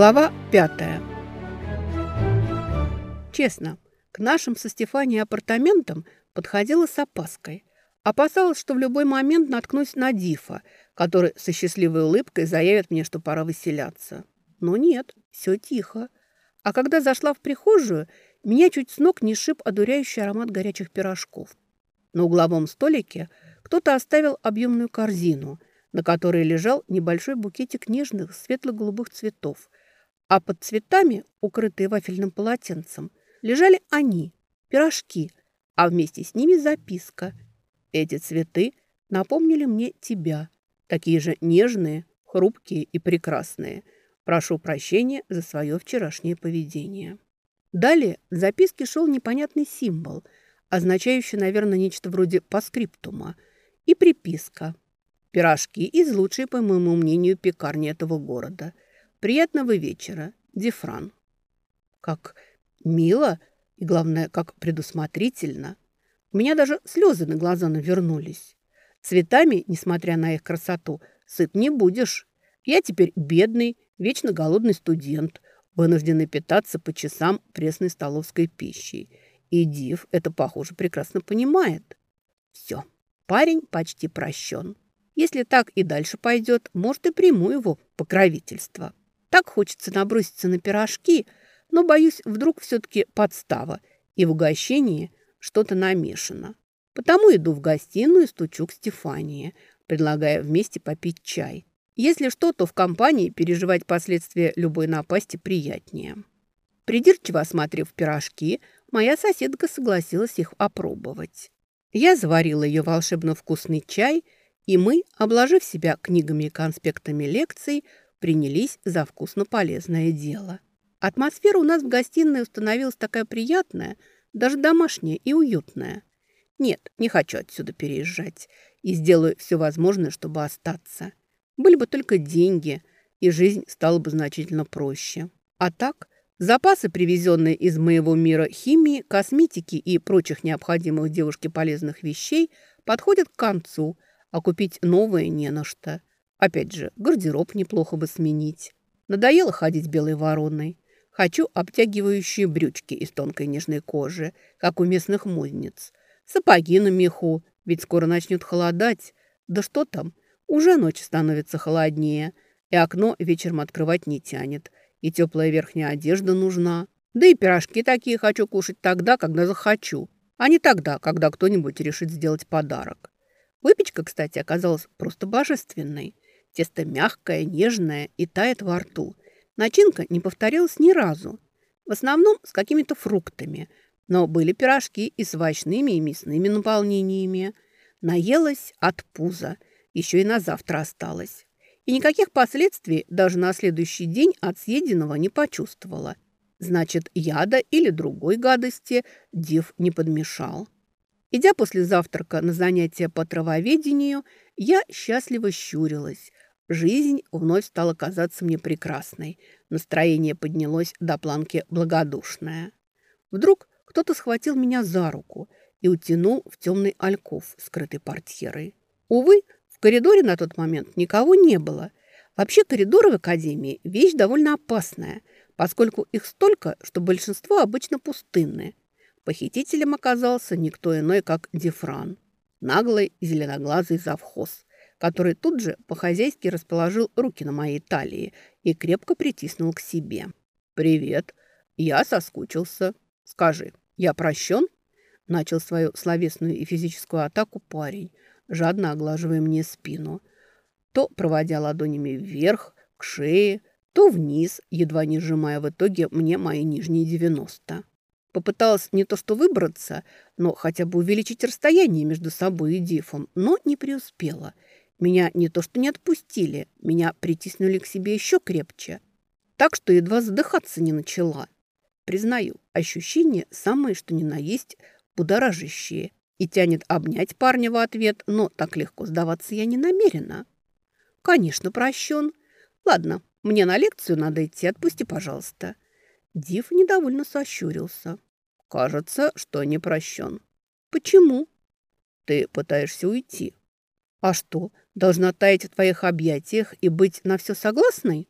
Глава пятая. Честно, к нашим со Стефанией апартаментам подходила с опаской. Опасалась, что в любой момент наткнусь на Дифа, который со счастливой улыбкой заявит мне, что пора выселяться. Но нет, все тихо. А когда зашла в прихожую, меня чуть с ног не шиб одуряющий аромат горячих пирожков. На угловом столике кто-то оставил объемную корзину, на которой лежал небольшой букетик нежных светло-голубых цветов – а под цветами, укрытые вафельным полотенцем, лежали они, пирожки, а вместе с ними записка. Эти цветы напомнили мне тебя, такие же нежные, хрупкие и прекрасные. Прошу прощения за свое вчерашнее поведение. Далее в записке шел непонятный символ, означающий, наверное, нечто вроде паскриптума, и приписка. Пирожки из лучшей, по моему мнению, пекарни этого города – Приятного вечера, Дифран. Как мило и, главное, как предусмотрительно. У меня даже слезы на глаза навернулись. Цветами, несмотря на их красоту, сыт не будешь. Я теперь бедный, вечно голодный студент, вынужденный питаться по часам пресной столовской пищей. И Див это, похоже, прекрасно понимает. Все, парень почти прощен. Если так и дальше пойдет, может, и приму его покровительство. Так хочется наброситься на пирожки, но, боюсь, вдруг все-таки подстава, и в угощении что-то намешано. Потому иду в гостиную и стучу к Стефании, предлагая вместе попить чай. Если что, то в компании переживать последствия любой напасти приятнее. Придирчиво осмотрев пирожки, моя соседка согласилась их опробовать. Я заварила ее волшебно вкусный чай, и мы, обложив себя книгами и конспектами лекций, принялись за вкусно полезное дело. Атмосфера у нас в гостиной установилась такая приятная, даже домашняя и уютная. Нет, не хочу отсюда переезжать и сделаю все возможное, чтобы остаться. Были бы только деньги, и жизнь стала бы значительно проще. А так, запасы, привезенные из моего мира химии, косметики и прочих необходимых девушке полезных вещей, подходят к концу, а купить новое не на что. Опять же, гардероб неплохо бы сменить. Надоело ходить белой вороной. Хочу обтягивающие брючки из тонкой нежной кожи, как у местных музниц. Сапоги на меху, ведь скоро начнет холодать. Да что там, уже ночь становится холоднее, и окно вечером открывать не тянет, и теплая верхняя одежда нужна. Да и пирожки такие хочу кушать тогда, когда захочу, а не тогда, когда кто-нибудь решит сделать подарок. Выпечка, кстати, оказалась просто божественной. Тесто мягкое, нежное и тает во рту. Начинка не повторилась ни разу. В основном с какими-то фруктами. Но были пирожки и с овощными и мясными наполнениями. Наелась от пуза. Еще и на завтра осталось. И никаких последствий даже на следующий день от съеденного не почувствовала. Значит, яда или другой гадости Див не подмешал. Идя после завтрака на занятия по травоведению, я счастливо щурилась, Жизнь вновь стала казаться мне прекрасной. Настроение поднялось до планки благодушное. Вдруг кто-то схватил меня за руку и утянул в темный альков, скрытый портьерой. Увы, в коридоре на тот момент никого не было. Вообще коридоры в академии – вещь довольно опасная, поскольку их столько, что большинство обычно пустынные. Похитителем оказался никто иной, как Дифран. Наглый зеленоглазый завхоз – который тут же по-хозяйски расположил руки на моей талии и крепко притиснул к себе. «Привет. Я соскучился. Скажи, я прощен?» Начал свою словесную и физическую атаку парень, жадно оглаживая мне спину. То проводя ладонями вверх, к шее, то вниз, едва не сжимая в итоге мне мои нижние девяносто. Попыталась не то что выбраться, но хотя бы увеличить расстояние между собой и Дифом, но не преуспела – меня не то что не отпустили, меня притиснули к себе еще крепче. Так что едва задыхаться не начала. Признаю, ощущения самые, что ни на есть, будоражащие. И тянет обнять парня в ответ, но так легко сдаваться я не намерена. Конечно, прощен. Ладно, мне на лекцию надо идти, отпусти, пожалуйста. Див недовольно сощурился. Кажется, что не прощен. Почему? Ты пытаешься уйти. А что, должна таять в твоих объятиях и быть на все согласной?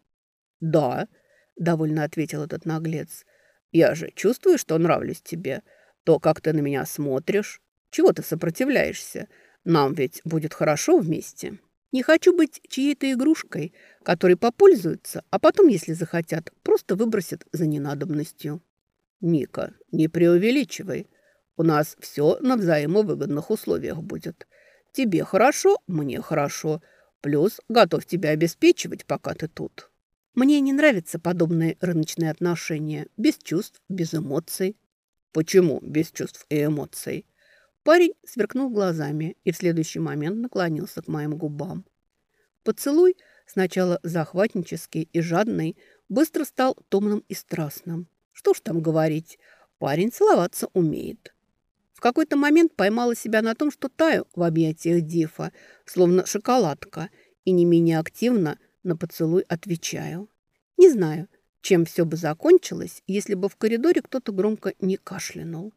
Да. довольно ответил этот наглец. «Я же чувствую, что нравлюсь тебе. То, как ты на меня смотришь. Чего ты сопротивляешься? Нам ведь будет хорошо вместе». Не хочу быть чьей-то игрушкой, которой попользуются, а потом, если захотят, просто выбросят за ненадобностью. Ника, не преувеличивай. У нас все на взаимовыгодных условиях будет. Тебе хорошо, мне хорошо. Плюс готов тебя обеспечивать, пока ты тут. Мне не нравятся подобные рыночные отношения. Без чувств, без эмоций. Почему без чувств и эмоций? Парень сверкнул глазами и в следующий момент наклонился к моим губам. Поцелуй, сначала захватнический и жадный, быстро стал томным и страстным. Что ж там говорить, парень целоваться умеет. В какой-то момент поймала себя на том, что таю в объятиях Дифа, словно шоколадка, и не менее активно на поцелуй отвечаю. Не знаю, чем все бы закончилось, если бы в коридоре кто-то громко не кашлянул.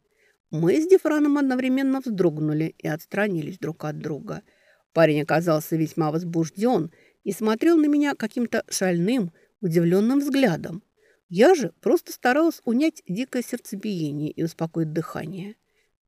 Мы с Дифраном одновременно вздрогнули и отстранились друг от друга. Парень оказался весьма возбужден и смотрел на меня каким-то шальным, удивленным взглядом. Я же просто старалась унять дикое сердцебиение и успокоить дыхание.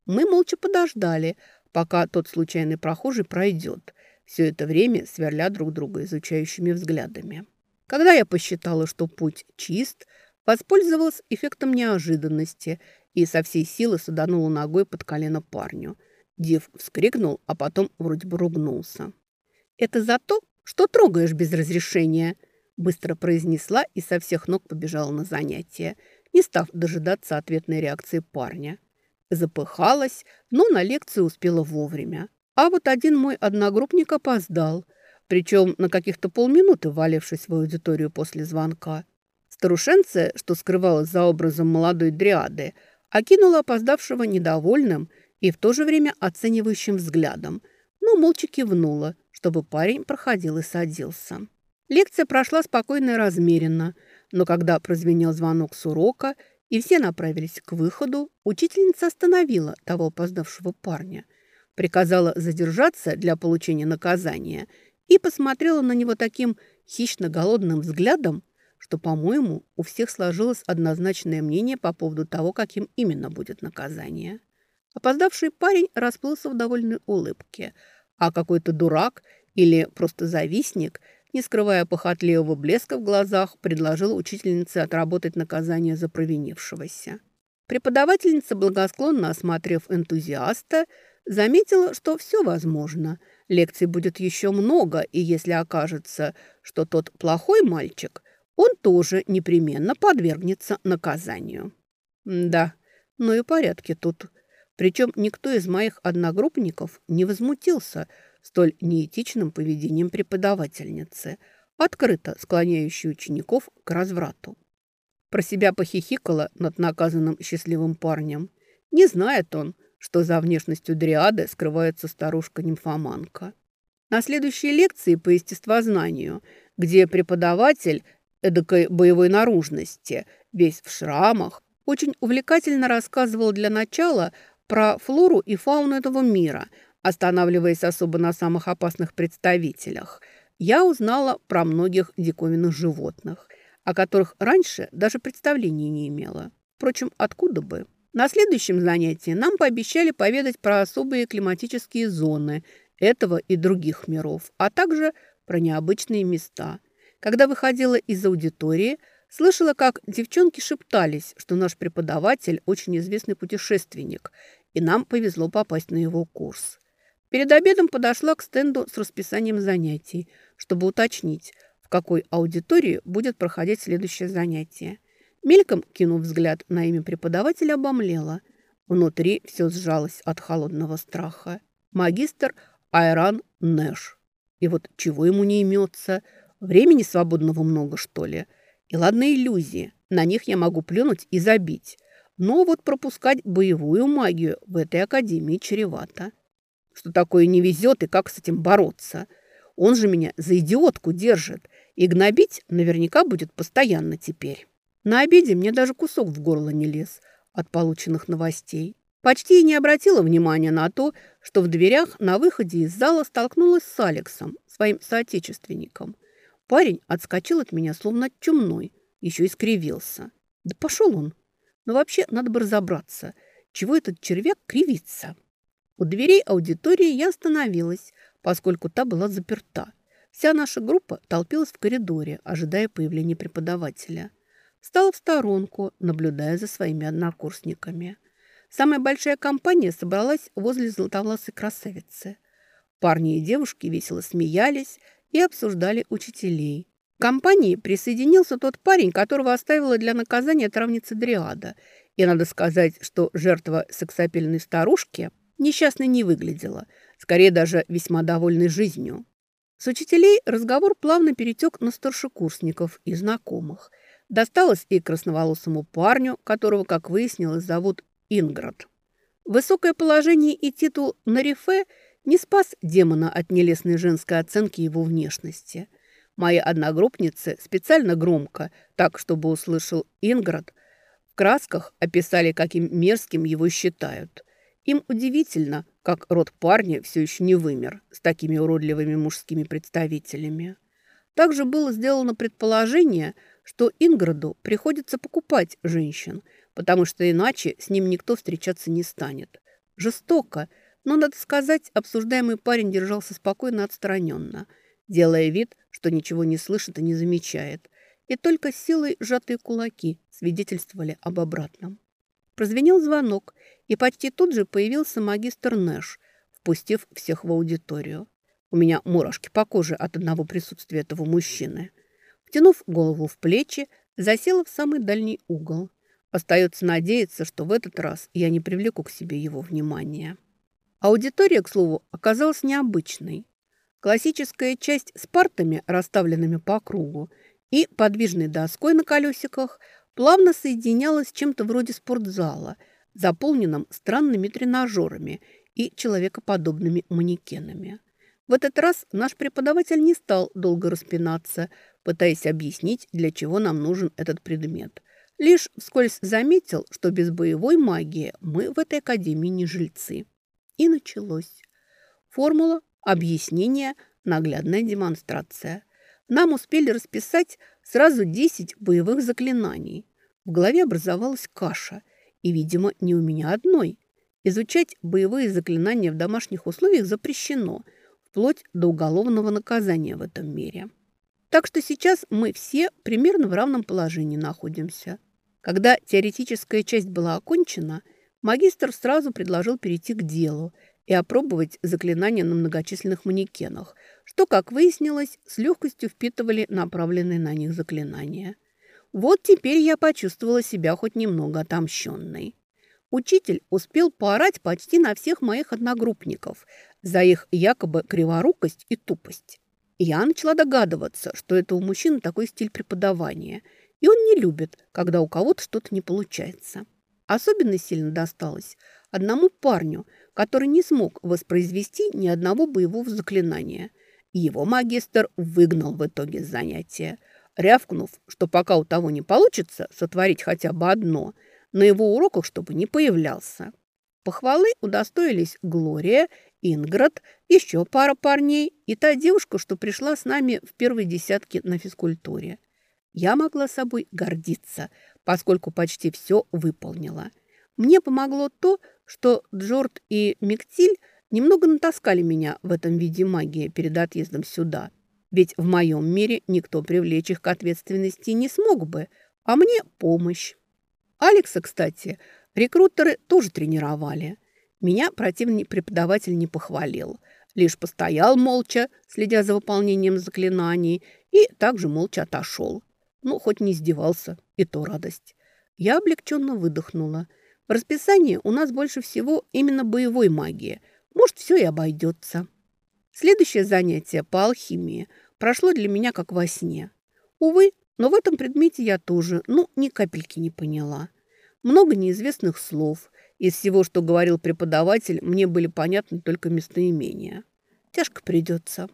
Мы молча подождали, пока тот случайный прохожий пройдет, все это время сверля друг друга изучающими взглядами. Когда я посчитала, что путь чист, воспользовалась эффектом неожиданности и со всей силы саданула ногой под колено парню. Див вскрикнул, а потом вроде бы ругнулся. «Это за то, что трогаешь без разрешения?» Быстро произнесла и со всех ног побежала на занятия, не став дожидаться ответной реакции парня. Запыхалась, но на лекцию успела вовремя. А вот один мой одногруппник опоздал, причем на каких-то полминуты валившись в аудиторию после звонка. Старушенция, что скрывалась за образом молодой дриады, окинула опоздавшего недовольным и в то же время оценивающим взглядом, но молча кивнула, чтобы парень проходил и садился. Лекция прошла спокойно и размеренно, но когда прозвенел звонок с урока и все направились к выходу, учительница остановила того опоздавшего парня, приказала задержаться для получения наказания и посмотрела на него таким хищно-голодным взглядом, что, по-моему, у всех сложилось однозначное мнение по поводу того, каким именно будет наказание. Опоздавший парень расплылся в довольной улыбке, а какой-то дурак или просто завистник, не скрывая похотливого блеска в глазах, предложил учительнице отработать наказание за провинившегося. Преподавательница, благосклонно осмотрев энтузиаста, заметила, что все возможно. Лекций будет еще много, и если окажется, что тот плохой мальчик, он тоже непременно подвергнется наказанию. Да, ну и порядки тут. Причем никто из моих одногруппников не возмутился столь неэтичным поведением преподавательницы, открыто склоняющей учеников к разврату. Про себя похихикала над наказанным счастливым парнем. Не знает он, что за внешностью дриады скрывается старушка-нимфоманка. На следующей лекции по естествознанию, где преподаватель эдакой боевой наружности, весь в шрамах, очень увлекательно рассказывал для начала про флору и фауну этого мира, останавливаясь особо на самых опасных представителях. Я узнала про многих диковинных животных, о которых раньше даже представления не имела. Впрочем, откуда бы? На следующем занятии нам пообещали поведать про особые климатические зоны этого и других миров, а также про необычные места – когда выходила из аудитории, слышала, как девчонки шептались, что наш преподаватель очень известный путешественник, и нам повезло попасть на его курс. Перед обедом подошла к стенду с расписанием занятий, чтобы уточнить, в какой аудитории будет проходить следующее занятие. Мельком, кинув взгляд на имя преподавателя, обомлела. Внутри все сжалось от холодного страха. Магистр Айран Нэш. И вот чего ему не имется – Времени свободного много, что ли? И ладно иллюзии, на них я могу плюнуть и забить. Но вот пропускать боевую магию в этой академии чревато. Что такое не везет и как с этим бороться? Он же меня за идиотку держит, и гнобить наверняка будет постоянно теперь. На обеде мне даже кусок в горло не лез от полученных новостей. Почти и не обратила внимания на то, что в дверях на выходе из зала столкнулась с Алексом, своим соотечественником – Парень отскочил от меня, словно чумной, еще и скривился. Да пошел он. Но вообще надо бы разобраться, чего этот червяк кривится. У дверей аудитории я остановилась, поскольку та была заперта. Вся наша группа толпилась в коридоре, ожидая появления преподавателя. Стала в сторонку, наблюдая за своими однокурсниками. Самая большая компания собралась возле золотовласой красавицы. Парни и девушки весело смеялись и обсуждали учителей. К компании присоединился тот парень, которого оставила для наказания травница Дриада. И надо сказать, что жертва сексапильной старушки несчастной не выглядела, скорее даже весьма довольной жизнью. С учителей разговор плавно перетек на старшекурсников и знакомых. Досталось и красноволосому парню, которого, как выяснилось, зовут Инград. Высокое положение и титул Нарифе не спас демона от нелестной женской оценки его внешности. Мои одногруппницы специально громко, так, чтобы услышал Инград, в красках описали, каким мерзким его считают. Им удивительно, как род парня все еще не вымер с такими уродливыми мужскими представителями. Также было сделано предположение, что Инграду приходится покупать женщин – потому что иначе с ним никто встречаться не станет. Жестоко, но, надо сказать, обсуждаемый парень держался спокойно отстраненно, делая вид, что ничего не слышит и не замечает. И только силой сжатые кулаки свидетельствовали об обратном. Прозвенел звонок, и почти тут же появился магистр Нэш, впустив всех в аудиторию. У меня мурашки по коже от одного присутствия этого мужчины. Втянув голову в плечи, засела в самый дальний угол. Остается надеяться, что в этот раз я не привлеку к себе его внимания. Аудитория, к слову, оказалась необычной. Классическая часть с партами, расставленными по кругу, и подвижной доской на колесиках плавно соединялась с чем-то вроде спортзала, заполненным странными тренажерами и человекоподобными манекенами. В этот раз наш преподаватель не стал долго распинаться, пытаясь объяснить, для чего нам нужен этот предмет. Лишь вскользь заметил, что без боевой магии мы в этой академии не жильцы. И началось. Формула, объяснение, наглядная демонстрация. Нам успели расписать сразу 10 боевых заклинаний. В голове образовалась каша. И, видимо, не у меня одной. Изучать боевые заклинания в домашних условиях запрещено, вплоть до уголовного наказания в этом мире. Так что сейчас мы все примерно в равном положении находимся. Когда теоретическая часть была окончена, магистр сразу предложил перейти к делу и опробовать заклинания на многочисленных манекенах, что, как выяснилось, с легкостью впитывали направленные на них заклинания. Вот теперь я почувствовала себя хоть немного отомщенной. Учитель успел поорать почти на всех моих одногруппников за их якобы криворукость и тупость. Я начала догадываться, что это у мужчин такой стиль преподавания – и он не любит, когда у кого-то что-то не получается. Особенно сильно досталось одному парню, который не смог воспроизвести ни одного боевого заклинания. Его магистр выгнал в итоге с занятия, рявкнув, что пока у того не получится сотворить хотя бы одно, на его уроках чтобы не появлялся. Похвалы удостоились Глория, Инград, еще пара парней и та девушка, что пришла с нами в первой десятке на физкультуре. Я могла собой гордиться, поскольку почти все выполнила. Мне помогло то, что Джорд и Мектиль немного натаскали меня в этом виде магии перед отъездом сюда. Ведь в моем мире никто привлечь их к ответственности не смог бы, а мне помощь. Алекса, кстати, рекрутеры тоже тренировали. Меня противный преподаватель не похвалил. Лишь постоял молча, следя за выполнением заклинаний, и также молча отошел. Ну, хоть не издевался, и то радость. Я облегченно выдохнула. В расписании у нас больше всего именно боевой магии. Может, все и обойдется. Следующее занятие по алхимии прошло для меня как во сне. Увы, но в этом предмете я тоже, ну, ни капельки не поняла. Много неизвестных слов. Из всего, что говорил преподаватель, мне были понятны только местоимения. Тяжко придется.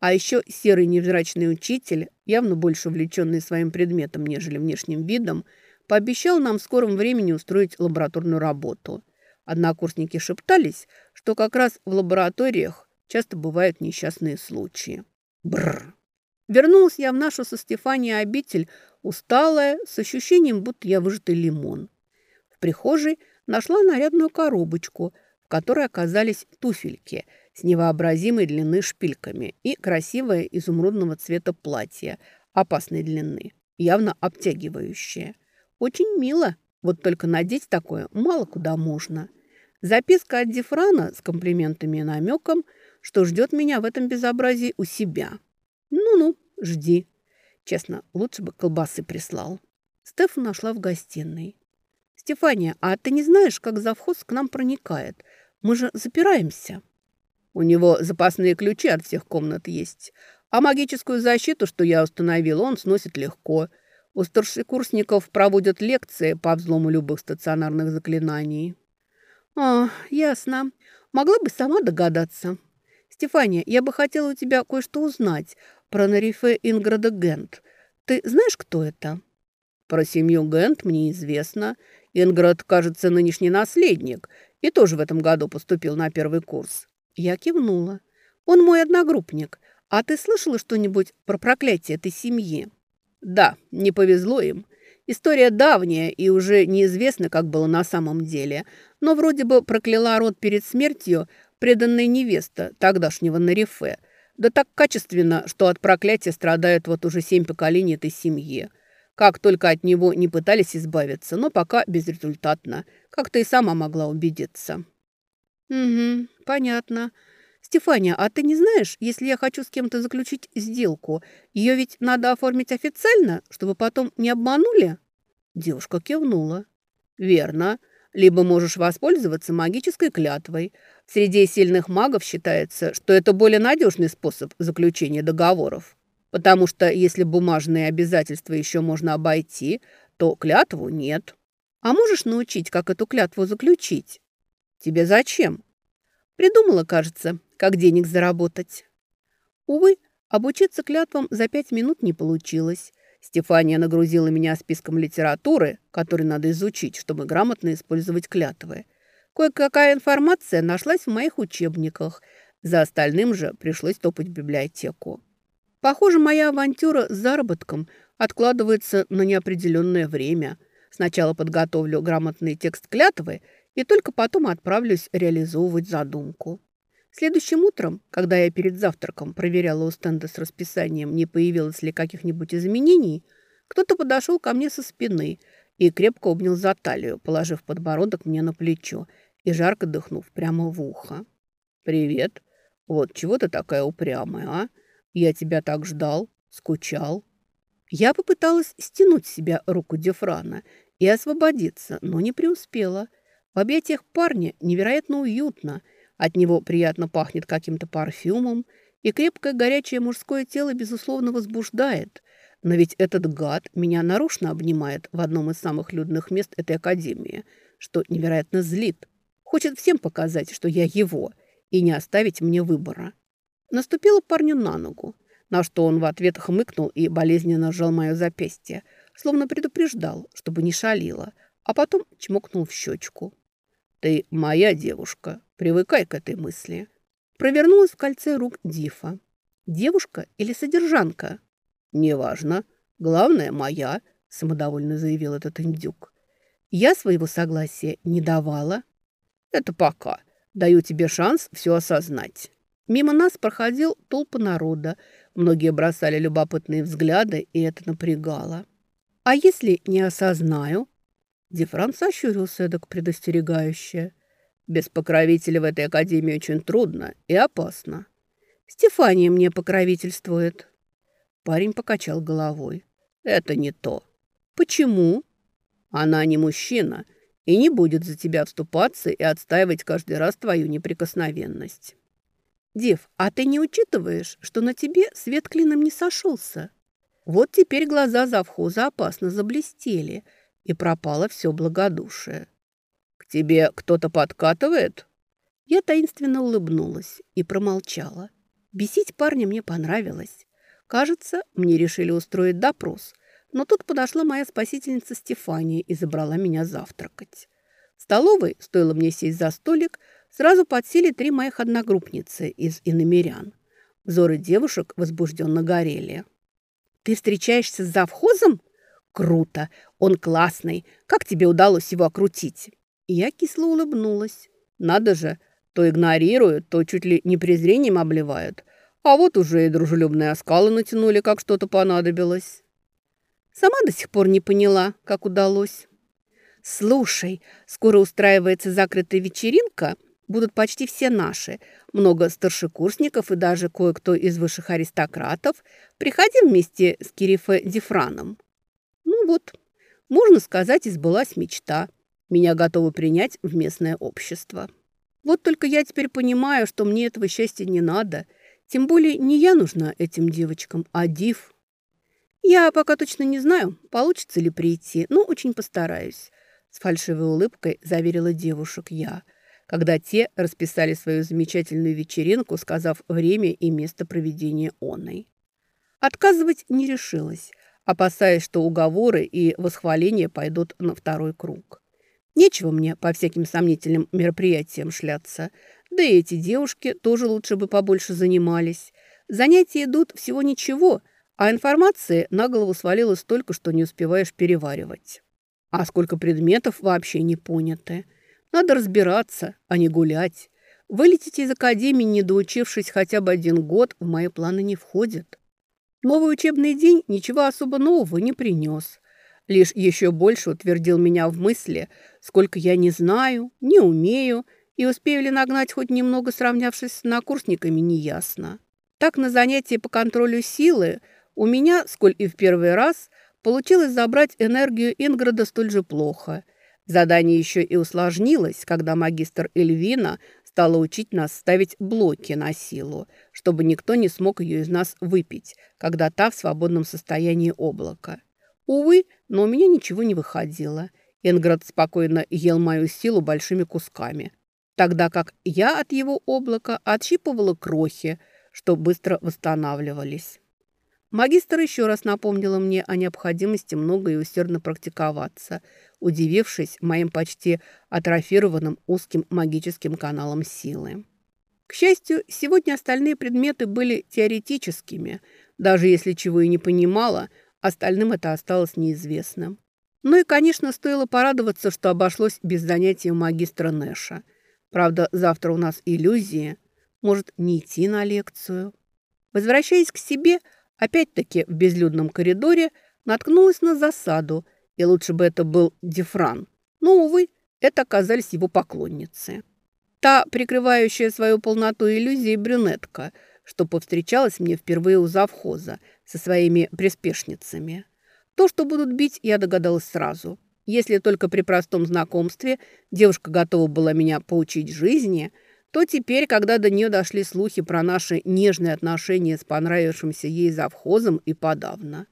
А еще серый невзрачный учитель, явно больше увлеченный своим предметом, нежели внешним видом, пообещал нам в скором времени устроить лабораторную работу. Однокурсники шептались, что как раз в лабораториях часто бывают несчастные случаи. Бррр. Вернулась я в нашу со Стефанией обитель, усталая, с ощущением, будто я выжатый лимон. В прихожей нашла нарядную коробочку, в которой оказались туфельки с невообразимой длины шпильками и красивое изумрудного цвета платье опасной длины, явно обтягивающее. Очень мило, вот только надеть такое мало куда можно. Записка от Дифрана с комплиментами и намеком, что ждет меня в этом безобразии у себя. Ну-ну, жди. Честно, лучше бы колбасы прислал. Стефан нашла в гостиной. «Стефания, а ты не знаешь, как завхоз к нам проникает? Мы же запираемся». «У него запасные ключи от всех комнат есть. А магическую защиту, что я установил, он сносит легко. У старшекурсников проводят лекции по взлому любых стационарных заклинаний». «А, ясно. Могла бы сама догадаться. Стефания, я бы хотела у тебя кое-что узнать про Нарифе Инграда Гент. Ты знаешь, кто это?» «Про семью Гент мне известно. Инград, кажется, нынешний наследник и тоже в этом году поступил на первый курс». Я кивнула. «Он мой одногруппник. А ты слышала что-нибудь про проклятие этой семьи?» «Да, не повезло им. История давняя и уже неизвестно, как было на самом деле. Но вроде бы прокляла род перед смертью преданная невеста тогдашнего Нарифе. Да так качественно, что от проклятия страдают вот уже семь поколений этой семьи. Как только от него не пытались избавиться, но пока безрезультатно. Как ты и сама могла убедиться. «Угу, понятно. Стефания, а ты не знаешь, если я хочу с кем-то заключить сделку, ее ведь надо оформить официально, чтобы потом не обманули?» Девушка кивнула. «Верно. Либо можешь воспользоваться магической клятвой. Среди сильных магов считается, что это более надежный способ заключения договоров. Потому что если бумажные обязательства еще можно обойти, то клятву нет. А можешь научить, как эту клятву заключить? Тебе зачем? Придумала, кажется, как денег заработать. Увы, обучиться клятвам за пять минут не получилось. Стефания нагрузила меня списком литературы, который надо изучить, чтобы грамотно использовать клятвы. Кое-какая информация нашлась в моих учебниках. За остальным же пришлось топать в библиотеку. Похоже, моя авантюра с заработком откладывается на неопределенное время. Сначала подготовлю грамотный текст клятвы и только потом отправлюсь реализовывать задумку. Следующим утром, когда я перед завтраком проверяла у стенда с расписанием, не появилось ли каких-нибудь изменений, кто-то подошел ко мне со спины и крепко обнял за талию, положив подбородок мне на плечо и жарко дыхнув прямо в ухо. «Привет. Вот чего ты такая упрямая, а? Я тебя так ждал, скучал». Я попыталась стянуть с себя руку Дефрана и освободиться, но не преуспела. В объятиях парня невероятно уютно. От него приятно пахнет каким-то парфюмом, и крепкое горячее мужское тело, безусловно, возбуждает. Но ведь этот гад меня нарочно обнимает в одном из самых людных мест этой академии, что невероятно злит. Хочет всем показать, что я его, и не оставить мне выбора. Наступила парню на ногу, на что он в ответ хмыкнул и болезненно сжал мое запястье, словно предупреждал, чтобы не шалило, а потом чмокнул в щечку. «Ты моя девушка, привыкай к этой мысли». Провернулась в кольце рук Дифа. «Девушка или содержанка?» «Неважно. Главное, моя», – самодовольно заявил этот индюк. «Я своего согласия не давала». Это пока. Даю тебе шанс все осознать. Мимо нас проходил толпа народа. Многие бросали любопытные взгляды, и это напрягало. А если не осознаю? Дифран сощурился эдак предостерегающе. Без покровителя в этой академии очень трудно и опасно. Стефания мне покровительствует. Парень покачал головой. Это не то. Почему? Она не мужчина – и не будет за тебя вступаться и отстаивать каждый раз твою неприкосновенность. Дев, а ты не учитываешь, что на тебе свет клином не сошелся? Вот теперь глаза завхоза опасно заблестели, и пропало все благодушие. К тебе кто-то подкатывает? Я таинственно улыбнулась и промолчала. Бесить парня мне понравилось. Кажется, мне решили устроить допрос – но тут подошла моя спасительница Стефания и забрала меня завтракать. В столовой, стоило мне сесть за столик, сразу подсели три моих одногруппницы из иномерян. Взоры девушек возбужденно горели. Ты встречаешься с завхозом? Круто! Он классный. Как тебе удалось его окрутить?» Я кисло улыбнулась. «Надо же, то игнорируют, то чуть ли не презрением обливают. А вот уже и дружелюбные оскалы натянули, как что-то понадобилось». Сама до сих пор не поняла, как удалось. «Слушай, скоро устраивается закрытая вечеринка. Будут почти все наши. Много старшекурсников и даже кое-кто из высших аристократов. Приходи вместе с Кирифе Дифраном». Вот, можно сказать, избылась мечта. Меня готовы принять в местное общество. Вот только я теперь понимаю, что мне этого счастья не надо. Тем более не я нужна этим девочкам, а Див. Я пока точно не знаю, получится ли прийти, но очень постараюсь. С фальшивой улыбкой заверила девушек я, когда те расписали свою замечательную вечеринку, сказав время и место проведения оной. Отказывать не решилась, опасаясь, что уговоры и восхваления пойдут на второй круг. Нечего мне по всяким сомнительным мероприятиям шляться. Да и эти девушки тоже лучше бы побольше занимались. Занятия идут всего ничего, а информации на голову свалилось столько, что не успеваешь переваривать. А сколько предметов вообще не поняты. Надо разбираться, а не гулять. Вылететь из академии, не доучившись хотя бы один год, в мои планы не входит. Новый учебный день ничего особо нового не принес. Лишь еще больше утвердил меня в мысли, сколько я не знаю, не умею, и успею ли нагнать хоть немного, сравнявшись с накурсниками, неясно. Так на занятии по контролю силы у меня, сколь и в первый раз, получилось забрать энергию Инграда столь же плохо. Задание еще и усложнилось, когда магистр Эльвина стала учить нас ставить блоки на силу, чтобы никто не смог ее из нас выпить, когда та в свободном состоянии облака. Увы, но у меня ничего не выходило. Энград спокойно ел мою силу большими кусками, тогда как я от его облака отщипывала крохи, что быстро восстанавливались. Магистр еще раз напомнила мне о необходимости много и усердно практиковаться, удивившись моим почти атрофированным узким магическим каналом силы. К счастью, сегодня остальные предметы были теоретическими. Даже если чего и не понимала, остальным это осталось неизвестным. Ну и, конечно, стоило порадоваться, что обошлось без занятий у магистра Нэша. Правда, завтра у нас иллюзии. Может, не идти на лекцию? Возвращаясь к себе – Опять-таки в безлюдном коридоре наткнулась на засаду, и лучше бы это был Дифран. Но, увы, это оказались его поклонницы. Та, прикрывающая свою полноту иллюзии брюнетка, что повстречалась мне впервые у завхоза со своими приспешницами. То, что будут бить, я догадалась сразу. Если только при простом знакомстве девушка готова была меня поучить жизни – то теперь, когда до нее дошли слухи про наши нежные отношения с понравившимся ей завхозом и подавно.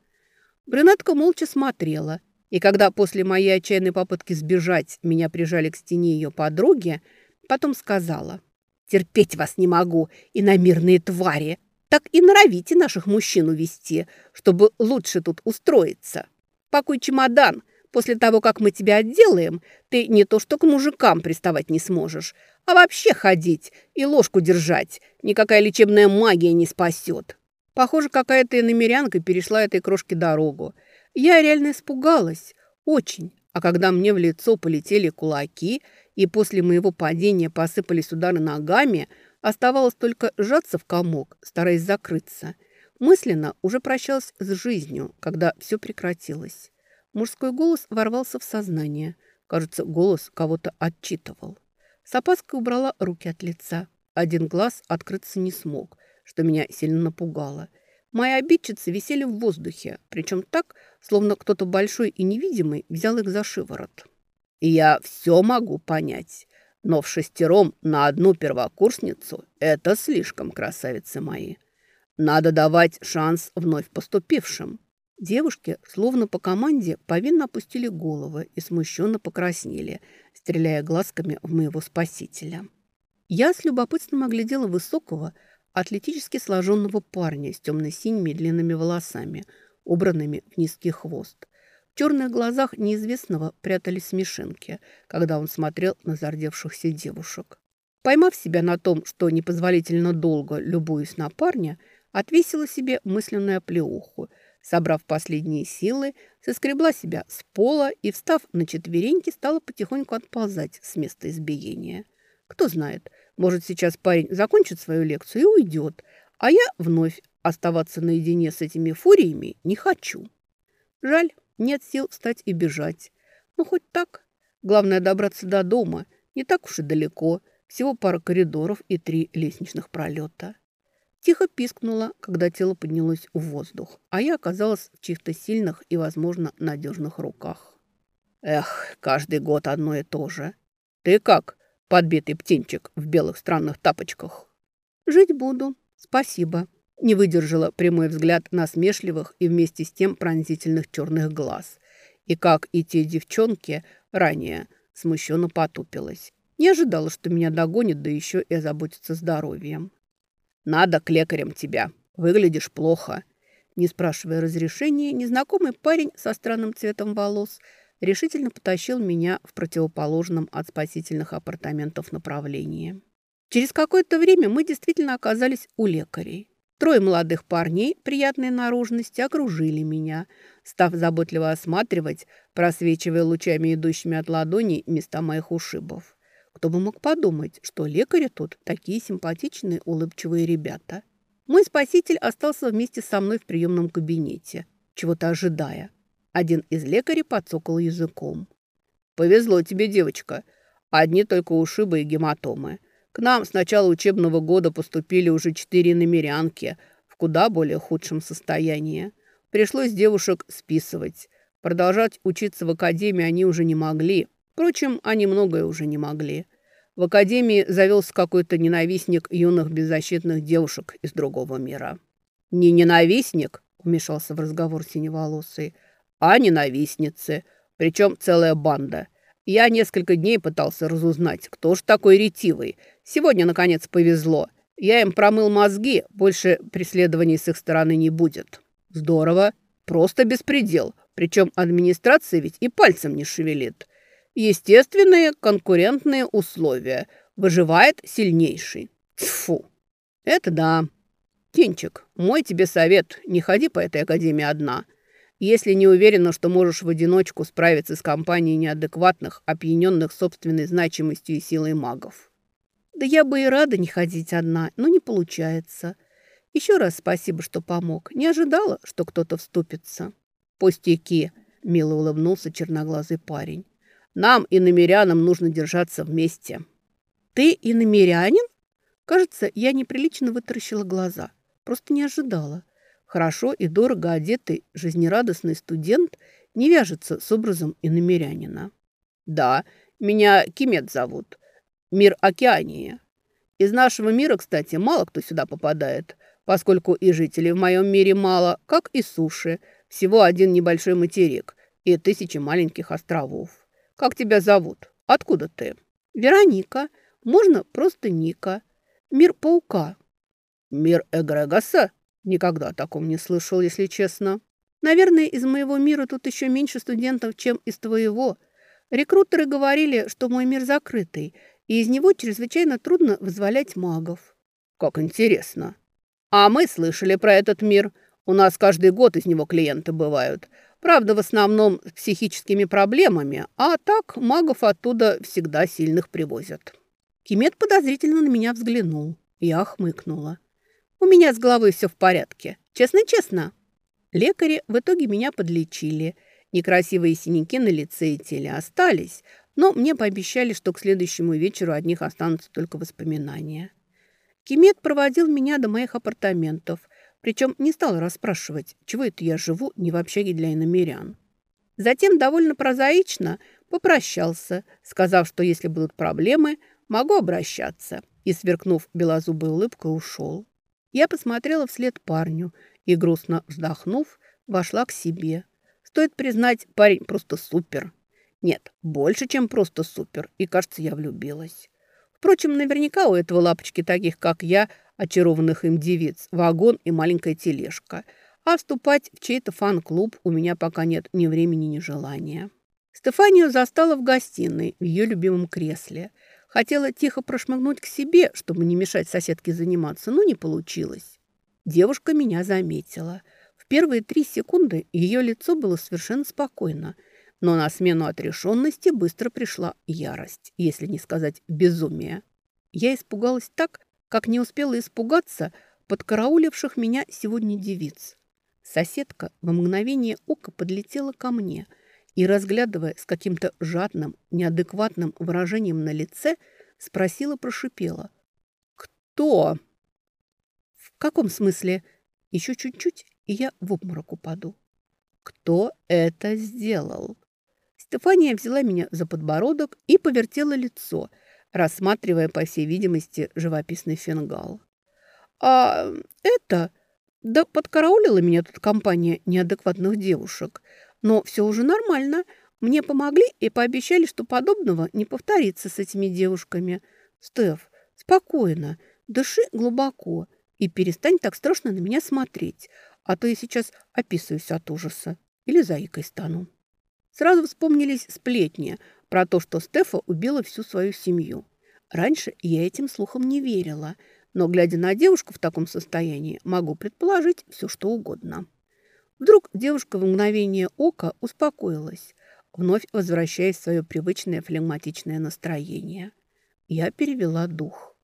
Брюнетка молча смотрела, и когда после моей отчаянной попытки сбежать меня прижали к стене ее подруги, потом сказала «Терпеть вас не могу, иномирные твари! Так и норовите наших мужчин увести, чтобы лучше тут устроиться. Пакуй чемодан!» После того, как мы тебя отделаем, ты не то что к мужикам приставать не сможешь, а вообще ходить и ложку держать. Никакая лечебная магия не спасет. Похоже, какая-то иномерянка перешла этой крошке дорогу. Я реально испугалась. Очень. А когда мне в лицо полетели кулаки, и после моего падения посыпались удары ногами, оставалось только сжаться в комок, стараясь закрыться. Мысленно уже прощалась с жизнью, когда все прекратилось. Мужской голос ворвался в сознание. Кажется, голос кого-то отчитывал. С опаской убрала руки от лица. Один глаз открыться не смог, что меня сильно напугало. Мои обидчицы висели в воздухе, причем так, словно кто-то большой и невидимый взял их за шиворот. Я все могу понять, но в шестером на одну первокурсницу это слишком, красавицы мои. Надо давать шанс вновь поступившим. Девушки, словно по команде, повинно опустили головы и смущенно покраснели, стреляя глазками в моего спасителя. Я с любопытством оглядела высокого, атлетически сложенного парня с темно-синими длинными волосами, убранными в низкий хвост. В черных глазах неизвестного прятались смешинки, когда он смотрел на зардевшихся девушек. Поймав себя на том, что непозволительно долго любуюсь на парня, отвесила себе мысленную оплеуху – Собрав последние силы, соскребла себя с пола и, встав на четвереньки, стала потихоньку отползать с места избиения. Кто знает, может, сейчас парень закончит свою лекцию и уйдет, а я вновь оставаться наедине с этими фуриями не хочу. Жаль, нет сил встать и бежать. Ну, хоть так. Главное добраться до дома. Не так уж и далеко. Всего пара коридоров и три лестничных пролета. Тихо пискнула, когда тело поднялось в воздух, а я оказалась в чьих-то сильных и, возможно, надежных руках. Эх, каждый год одно и то же. Ты как, подбитый птенчик в белых странных тапочках? Жить буду. Спасибо. Не выдержала прямой взгляд насмешливых и вместе с тем пронзительных черных глаз. И как и те девчонки ранее смущенно потупилась. Не ожидала, что меня догонит, да еще и озаботится здоровьем. Надо к лекарям тебя. Выглядишь плохо». Не спрашивая разрешения, незнакомый парень со странным цветом волос решительно потащил меня в противоположном от спасительных апартаментов направлении. Через какое-то время мы действительно оказались у лекарей. Трое молодых парней приятной наружности окружили меня, став заботливо осматривать, просвечивая лучами, идущими от ладоней, места моих ушибов. Кто бы мог подумать, что лекари тут такие симпатичные, улыбчивые ребята. Мой спаситель остался вместе со мной в приемном кабинете, чего-то ожидая. Один из лекарей подсокал языком. «Повезло тебе, девочка. Одни только ушибы и гематомы. К нам с начала учебного года поступили уже четыре намерянки в куда более худшем состоянии. Пришлось девушек списывать. Продолжать учиться в академии они уже не могли, Впрочем, они многое уже не могли. В академии завелся какой-то ненавистник юных беззащитных девушек из другого мира. «Не ненавистник», — вмешался в разговор синеволосый, «а ненавистницы, причем целая банда. Я несколько дней пытался разузнать, кто ж такой ретивый. Сегодня, наконец, повезло. Я им промыл мозги, больше преследований с их стороны не будет». «Здорово. Просто беспредел. Причем администрация ведь и пальцем не шевелит». Естественные конкурентные условия. Выживает сильнейший. Тьфу. Это да. Тинчик, мой тебе совет. Не ходи по этой академии одна. Если не уверена, что можешь в одиночку справиться с компанией неадекватных, опьяненных собственной значимостью и силой магов. Да я бы и рада не ходить одна, но не получается. Еще раз спасибо, что помог. Не ожидала, что кто-то вступится. Пустяки, мило улыбнулся черноглазый парень. Нам, и намерянам нужно держаться вместе». «Ты и намерянин?» Кажется, я неприлично вытаращила глаза. Просто не ожидала. Хорошо и дорого одетый, жизнерадостный студент не вяжется с образом иномерянина. «Да, меня Кимет зовут. Мир Океания. Из нашего мира, кстати, мало кто сюда попадает, поскольку и жителей в моем мире мало, как и суши. Всего один небольшой материк и тысячи маленьких островов. «Как тебя зовут? Откуда ты?» «Вероника. Можно просто Ника. Мир паука». «Мир Эгрегоса?» Никогда о таком не слышал, если честно. Наверное, из моего мира тут еще меньше студентов, чем из твоего. Рекрутеры говорили, что мой мир закрытый, и из него чрезвычайно трудно вызволять магов. Как интересно. А мы слышали про этот мир. У нас каждый год из него клиенты бывают. Правда, в основном с психическими проблемами, а так магов оттуда всегда сильных привозят. Кимет подозрительно на меня взглянул. Я хмыкнула. У меня с головой все в порядке. Честно-честно. Лекари в итоге меня подлечили. Некрасивые синяки на лице и теле остались, но мне пообещали, что к следующему вечеру от них останутся только воспоминания. Кимет проводил меня до моих апартаментов – причем не стал расспрашивать, чего это я живу не в общаге для иномерян. Затем довольно прозаично попрощался, сказав, что если будут проблемы, могу обращаться. И, сверкнув белозубой улыбкой, ушел. Я посмотрела вслед парню и, грустно вздохнув, вошла к себе. Стоит признать, парень просто супер. Нет, больше, чем просто супер. И, кажется, я влюбилась. Впрочем, наверняка у этого лапочки, таких как я, очарованных им девиц, вагон и маленькая тележка. А вступать в чей-то фан-клуб у меня пока нет ни времени, ни желания. Стефанию застала в гостиной, в ее любимом кресле. Хотела тихо прошмыгнуть к себе, чтобы не мешать соседке заниматься, но не получилось. Девушка меня заметила. В первые три секунды ее лицо было совершенно спокойно, но на смену отрешенности быстро пришла ярость, если не сказать безумие. Я испугалась так, как не успела испугаться подкарауливших меня сегодня девиц. Соседка во мгновение ока подлетела ко мне и, разглядывая с каким-то жадным, неадекватным выражением на лице, спросила-прошипела. «Кто?» «В каком смысле?» Еще чуть-чуть, и я в обморок упаду. «Кто это сделал?» Стефания взяла меня за подбородок и повертела лицо, рассматривая, по всей видимости, живописный фингал. «А это...» Да подкараулила меня тут компания неадекватных девушек. Но все уже нормально. Мне помогли и пообещали, что подобного не повторится с этими девушками. Стеф, спокойно, дыши глубоко и перестань так страшно на меня смотреть, а то я сейчас описываюсь от ужаса или заикой стану. Сразу вспомнились сплетни про то, что Стефа убила всю свою семью. Раньше я этим слухам не верила – но, глядя на девушку в таком состоянии, могу предположить все, что угодно. Вдруг девушка в мгновение ока успокоилась, вновь возвращаясь в свое привычное флегматичное настроение. Я перевела дух.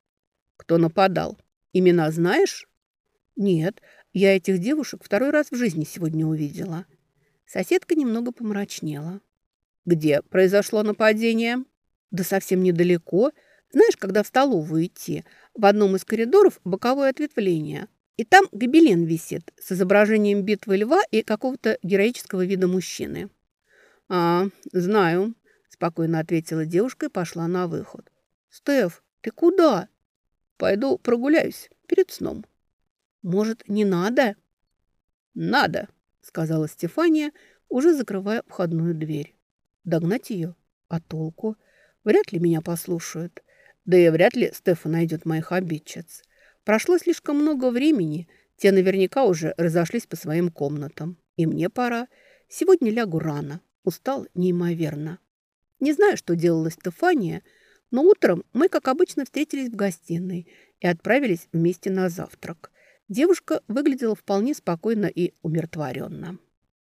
«Кто нападал? Имена знаешь?» «Нет, я этих девушек второй раз в жизни сегодня увидела». Соседка немного помрачнела. «Где произошло нападение?» «Да совсем недалеко. Знаешь, когда в столовую идти, в одном из коридоров боковое ответвление. И там гобелен висит с изображением битвы льва и какого-то героического вида мужчины. «А, знаю», – спокойно ответила девушка и пошла на выход. «Стеф, ты куда?» «Пойду прогуляюсь перед сном». «Может, не надо?» «Надо», – сказала Стефания, уже закрывая входную дверь. «Догнать ее? А толку? Вряд ли меня послушают. Да и вряд ли Стефа найдет моих обидчиц. Прошло слишком много времени. Те наверняка уже разошлись по своим комнатам. И мне пора. Сегодня лягу рано. Устал неимоверно. Не знаю, что делала Стефания, но утром мы, как обычно, встретились в гостиной и отправились вместе на завтрак. Девушка выглядела вполне спокойно и умиротворенно.